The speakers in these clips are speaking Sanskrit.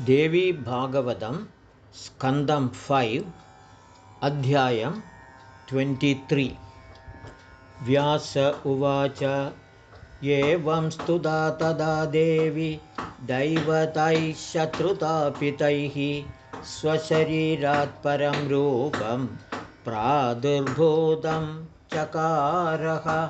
देवी भागवतं स्कन्दं फैव् अध्यायं ट्वेण्टित्रि व्यास उवाच एवं स्तुता तदा देवी दैवतैः शत्रुतापितैः स्वशरीरात् परं रूपं प्रादुर्भूतं चकारः।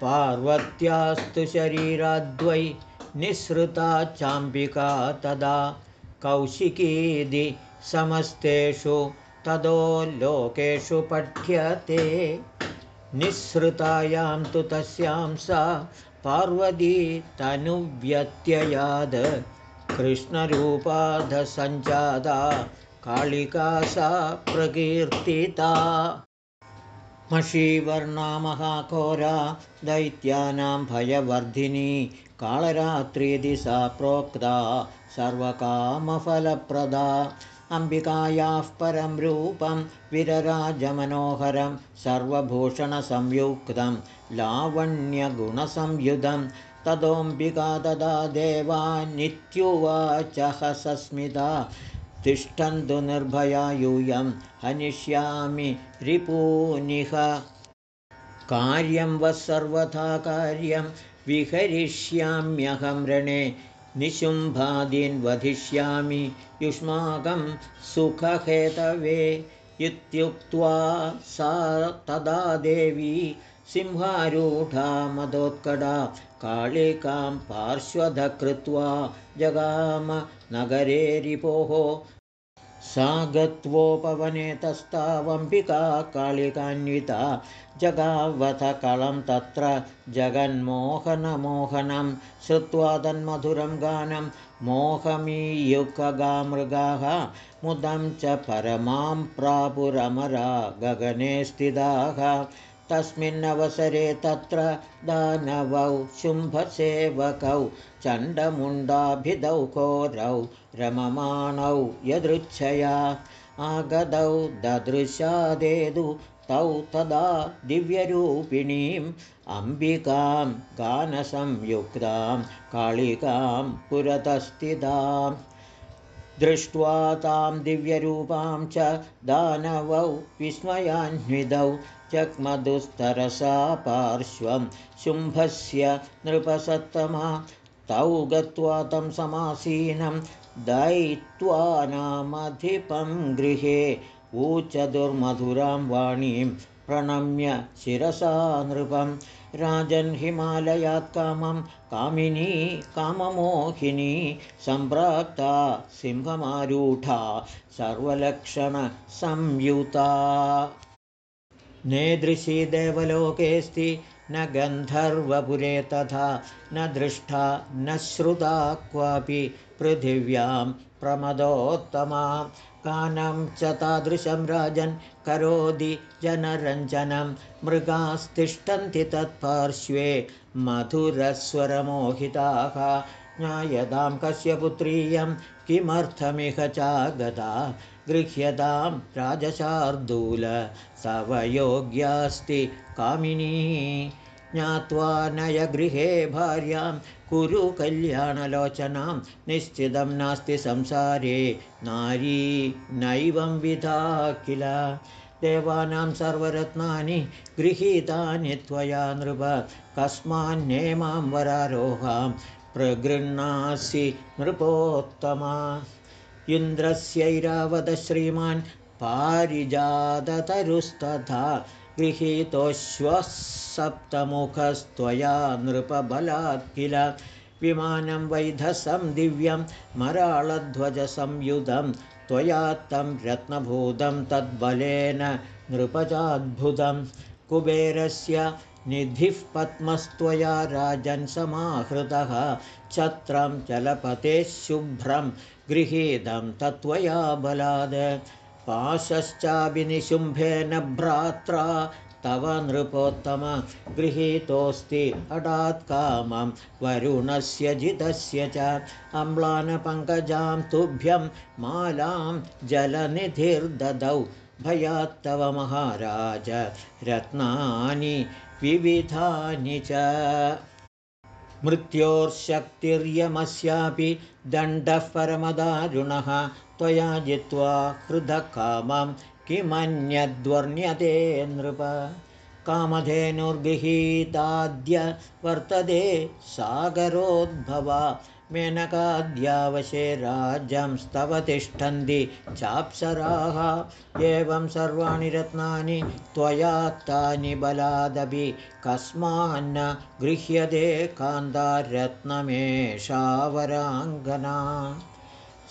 पार्वत्यास्तु शरीराद्वै निःसृता चाम्बिका तदा कौशिकीदि समस्तेषु तदो लोकेषु पठ्यते। निःसृतायां तु तस्यां सा पार्वती तनुव्यत्ययाद। कृष्णरूपाधसञ्जाता कालिका सा प्रकीर्तिता। मषीवर्णा महाकोरा दैत्यानां भयवर्धिनी कालरात्रिदि सा प्रोक्ता सर्वकामफलप्रदा। अम्बिकायाः परं रूपं विरराजमनोहरं सर्वभूषणसंयुक्तं लावण्यगुणसंयुधं। ततोऽम्बिका ददा देवा नित्युवाचः सस्मिता तिष्ठन्तु निर्भया यूयं हनिष्यामि रिपूनिह। कार्यं वः सर्वथा कार्यं विहरिष्याम्यहं रणे निशुम्भादीन् वधिष्यामि युष्माकं सुखहेतवे इत्युक्त्वा सा तदा देवी सिंहारूढा मदोत्कटा कालिकां पार्श्वधकृत्वा जगाम नगरे रिपोः सा गत्वोपवने तस्तावम्बिका कालिकान्विता जगावथकलं तत्र जगन्मोहनमोहनं श्रुत्वा तन्मधुरं गानं मोहमीयुक्गामृगाः मुदं च परमां प्रापुरमरा गगने स्थिताः तस्मिन्नवसरे तत्र दानवौ शुम्भसेवकौ चण्डमुण्डाभिधौ घोरौ रममाणौ यदृच्छया आगदौ ददृशादेदु तौ तदा दिव्यरूपिणीम् अम्बिकां गानसंयुक्तां कालिकां पुरतस्थितां दृष्ट्वा तां दिव्यरूपां च दानवौ विस्मयान्विदौ जग्मधुस्तरसा पार्श्वं शुम्भस्य नृपसत्तमा तौ गत्वा तं समासीनं दयित्वानामधिपं गृहे ऊचदुर्मधुरां वाणीं प्रणम्य शिरसा नृपं राजन् हिमालयात् कामं कामिनी काममोहिनी सम्प्राप्ता सिंहमारूढा सर्वलक्षणसंयुता नेदृशी देवलोकेऽस्ति न गन्धर्वपुरे तथा न दृष्टा न श्रुता क्वापि पृथिव्यां प्रमदोत्तमा गानं च तादृशं राजन् करोति जनरञ्जनं मृगास्तिष्ठन्ति तत्पार्श्वे मधुरस्वरमोहिताः ज्ञायतां कस्य पुत्रीयं किमर्थमिह चागता गृह्यतां राजशार्दूल तव योग्यास्ति कामिनी ज्ञात्वा नयगृहे भार्यां कुरु कल्याणलोचनां निश्चितं नास्ति संसारे नारी नैवं विधा किल? देवानां सर्वरत्नानि गृहीतानि त्वया नृप कस्मान्नेमां वरारोहां प्रगृह्णासि नृपोत्तमा। इन्द्रस्यैरावत श्रीमान् पारिजाततरुस्तथा गृहीतोश्वः सप्तमुखस्त्वया नृपबलात् किल? विमानं वैधसं दिव्यं मराळध्वजसंयुधं त्वया तं रत्नभूतं तद्बलेन नृपजाद्भुतं। कुबेरस्य निधिः पद्मस्त्वया राजन् समाहृतः। छत्रं जलपतेः शुभ्रं गृहीतं तत्त्वया बलाद पाशश्चाभिनिशुम्भेन भ्रात्रा तव नृपोत्तम गृहीतोऽस्ति कामं। वरुणस्य जितस्य च अम्लानपङ्कजां तुभ्यं मालां जलनिधिर्ददौ। भयात्तव महाराज रत्नानि विविधानि च। मृत्योर्शक्तिर्यमस्यापि दण्डः परमदारुणः त्वया जित्वा हृदकामं किमन्यद्वर्ण्यते नृप। कामधेनुर्गृहीताद्य वर्तते सागरोद्भवा। मेनकाद्यावशे राज्यं स्तव तिष्ठन्ति चाप्सराः। एवं सर्वाणि रत्नानि त्वया तानि बलादपि कस्मान्न गृह्यते कान्तारत्नमेषावराङ्गना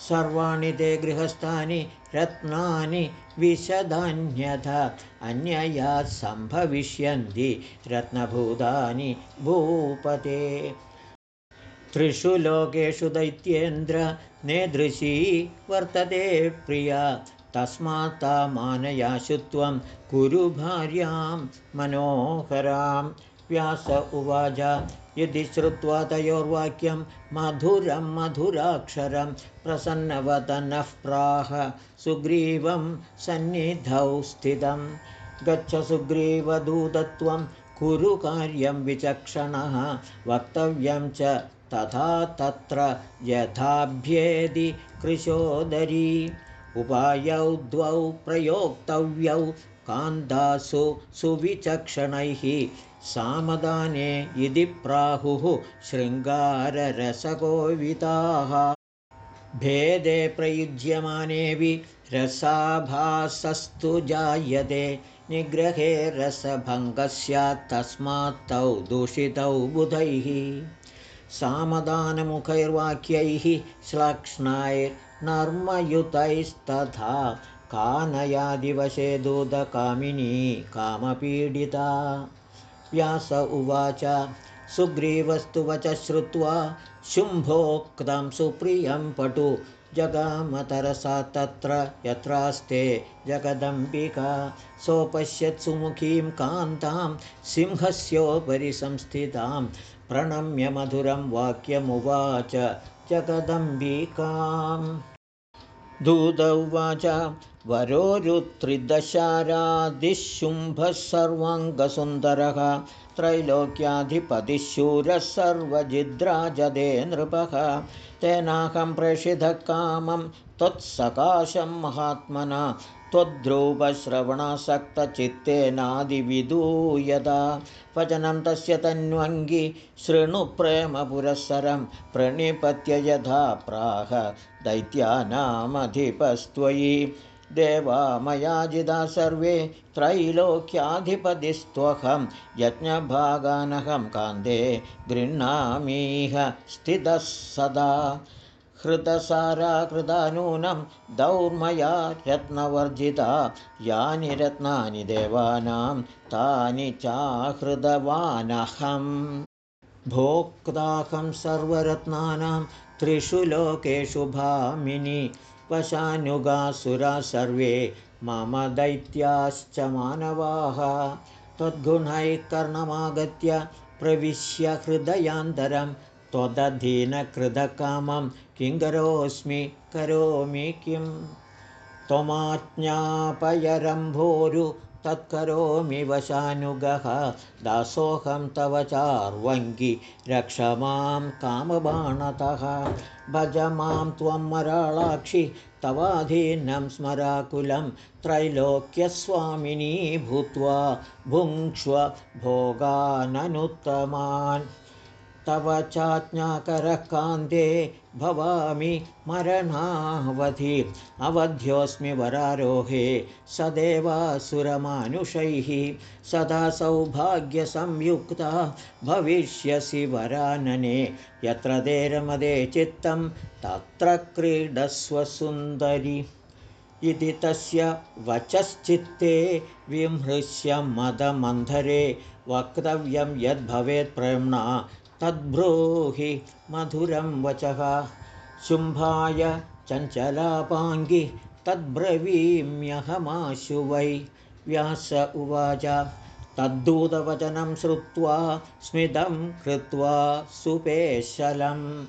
सर्वाणि ते गृहस्थानि रत्नानि विशदान्यथा अन्यया सम्भविष्यन्ति रत्नभूतानि भूपते। त्रिषु लोकेषु दैत्येन्द्र नेदृशी वर्तते प्रिया। तस्मात् मानया शुत्वं कुरु भार्यां मनोहरां व्यास उवाच। यदि श्रुत्वा तयोर्वाक्यं मधुरं मधुराक्षरं प्रसन्नवदनः प्राह सुग्रीवं सन्निधौ स्थितं। गच्छ सुग्रीवदूतत्वं कुरु कार्यं विचक्षणः वक्तव्यं च तथा तत्र यथाभ्येदि कृशोदरी। उपायौ द्वौ प्रयोक्तव्यौ कान्दासु सुविचक्षणैः सामदाने यदि प्राहुः शृङ्गाररसकोविताः भेदे प्रयुज्यमानेऽपि रसाभासस्तु जायते निग्रहे रसभङ्गः स्यात् तस्मात् तौ दूषितौ बुधैः। सामदानमुखैर्वाक्यैः श्लक्ष्णैर्नर्मयुतैस्तथा कानयादिवशे दूतकामिनी कामपीडिता। व्यास उवाच सुग्रीवस्तु वच श्रुत्वा शुम्भोक्तं सुप्रियं पटु जगामतरसा तत्र यत्रास्ते जगदम्बिका। सोपश्यत् सुमुखीं कान्तां सिंहस्योपरि संस्थितां प्रणम्य मधुरं वाक्यमुवाच जगदम्बिकाम् दूत उवाच वरोरुत्रिदशारादिशुम्भः सर्वाङ्गसुन्दरः त्रैलोक्याधिपतिशूरः सर्वजिद्राजदे नृपः तेनाहं प्रेषितः कामं त्वत्सकाशं महात्मना त्वद्रूपश्रवणासक्तचित्तेनादिविदूयदा। वचनं तस्य तन्वङ्गि शृणुप्रेमपुरःसरं प्रणिपत्य यथा प्राह दैत्यानामधिपस्त्वयि। देवा मया जिदा सर्वे त्रैलोक्याधिपतिस्त्वहं यज्ञभागानहं कान्ते गृह्णामीह स्थितः सदा हृतसारा कृता नूनं दौर्मया रत्नवर्जिता यानि रत्नानि देवानां तानि चाहृतवानहम्। भोक्ताहं सर्वरत्नानां त्रिषु लोकेषु भामिनि वशानुगासुरा सर्वे मम दैत्याश्च मानवाः। त्वद्गुणैः कर्णमागत्य प्रविश्य हृदयान्तरं त्वदधीनकृतकामं किं करोस्मि करोमि किं? त्वमाज्ञापयरम्भोरु तत्करोमि वशानुगः। दासोऽहं तव चार्वङ्गि। रक्ष मां कामबाणतः। भज मां त्वं मराळाक्षि। तवाधीनं स्मराकुलं त्रैलोक्यस्वामिनी भूत्वा भुङ्क्ष्व भोगाननुत्तमान्। तव चाज्ञाकरः कान्ते भवामि मरणावधि। अवध्योऽस्मि वरारोहे सदेवासुरमानुषैः। सदा सौभाग्यसंयुक्ता भविष्यसि वरानने। यत्र देरमदे चित्तं तत्र क्रीडस्वसुन्दरि इति तस्य वचश्चित्ते विमृश्य मदमन्धरे वक्तव्यं यद्भवेत् प्रेम्णा तद्ब्रूहि मधुरं वचः। शुम्भाय चञ्चलापाङ्गि तद्ब्रवीम्यहमाशु वै। व्यास उवाच तद्दूतवचनं श्रुत्वा स्मितं कृत्वा सुपेशलं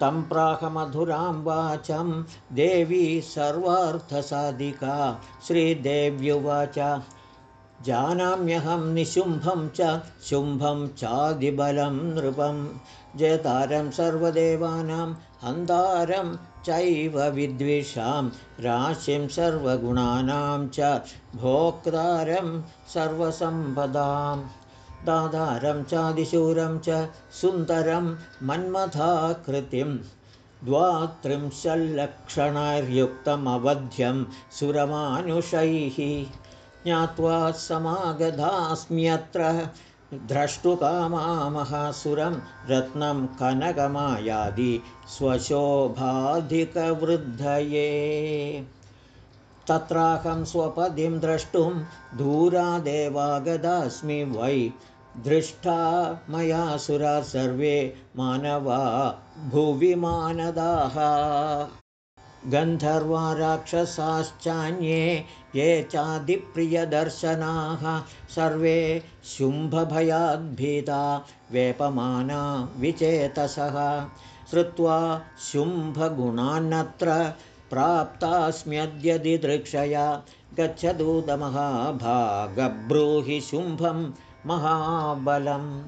तं प्राहमधुरां वाचं देवी सर्वार्थसाधिका। श्रीदेव्युवाच जानाम्यहं निशुम्भं च शुम्भं चादिबलं नृपं जयतारं सर्वदेवानां हन्तारं चैव विद्विषां राशिं सर्वगुणानां च भोक्तारं सर्वसम्पदां दादारं चादिशूरं च सुन्दरं मन्मथाकृतिं द्वात्रिंशल्लक्षणैर्युक्तमवध्यं सुरमानुषैः ज्ञात्वा समागधास्म्यत्र द्रष्टुकामामहासुरं रत्नं कनकमायादि स्वशोभाधिकवृद्धये। तत्राहं स्वपदिं द्रष्टुं दूरादेवागदास्मि वै। दृष्टा मया सुरा सर्वे मानवा भुवि मानदाः गन्धर्वा राक्षसाश्चान्ये ये चादिप्रियदर्शनाः सर्वे शुम्भभयाद्भीता वेपमाना विचेतसः। श्रुत्वा शुम्भगुणान्नत्र प्राप्तास्म्यद्यदिदृक्षया गच्छदूतमहाभागब्रूहि शुम्भं महाबलं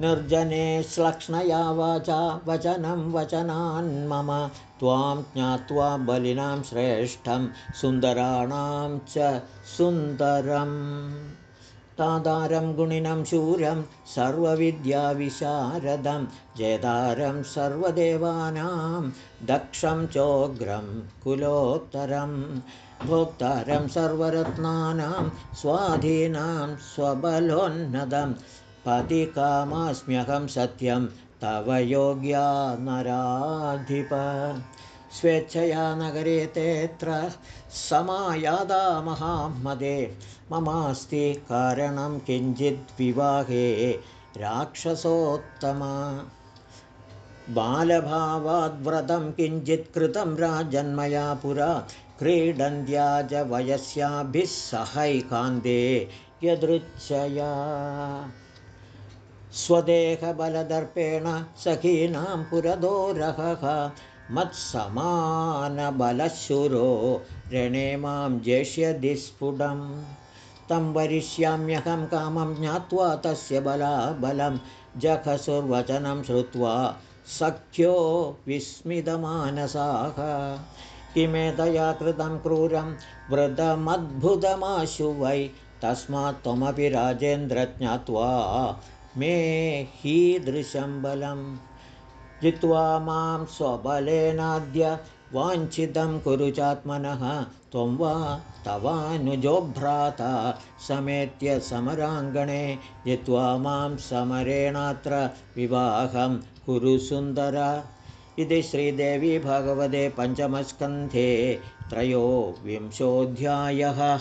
निर्जने श्लक्ष्णया वाचा वचनं वचनान्मम त्वां ज्ञात्वा बलिनां श्रेष्ठं सुन्दराणां च सुन्दरं तादारं गुणिनं शूरं सर्वविद्याविशारदं जयदारं सर्वदेवानां दक्षं चोग्रं कुलोत्तरं भोक्तारं सर्वरत्नानां स्वाधीनां स्वबलोन्नतं पतिकामास्म्यहं सत्यं तव योग्या नराधिप। स्वेच्छया नगरे तेऽत्र समायादा महामदे ममास्ति कारणं किञ्चिद्विवाहे राक्षसोत्तमा। बालभावाद्व्रतं किञ्चित् कृतं राजन्मया पुरा। क्रीडन्त्या वयस्याभिः सहैकान्ते यदृच्छया स्वदेहबलदर्पेण सखीनां पुरदोरहः मत्समानबलशुरो ऋणे मां जेष्यदि स्फुटं तं वरिष्याम्यहं कामं ज्ञात्वा तस्य बलाबलं जखसुर्वचनं श्रुत्वा सख्यो विस्मितमानसाः। किमेतया कृतं क्रूरं वृतमद्भुतमाशु वै तस्मात् त्वमपि राजेन्द्र ज्ञात्वा मे हीदृशं बलं जित्वा मां स्वबलेनाद्य वाञ्छितं कुरु चात्मनः त्वं वा तवानुजोभ्राता समेत्य समराङ्गणे जित्वा मां समरेणात्र विवाहं कुरु सुन्दर। इति श्रीदेवी भगवते पञ्चमस्कन्धे त्रयोविंशोऽध्यायः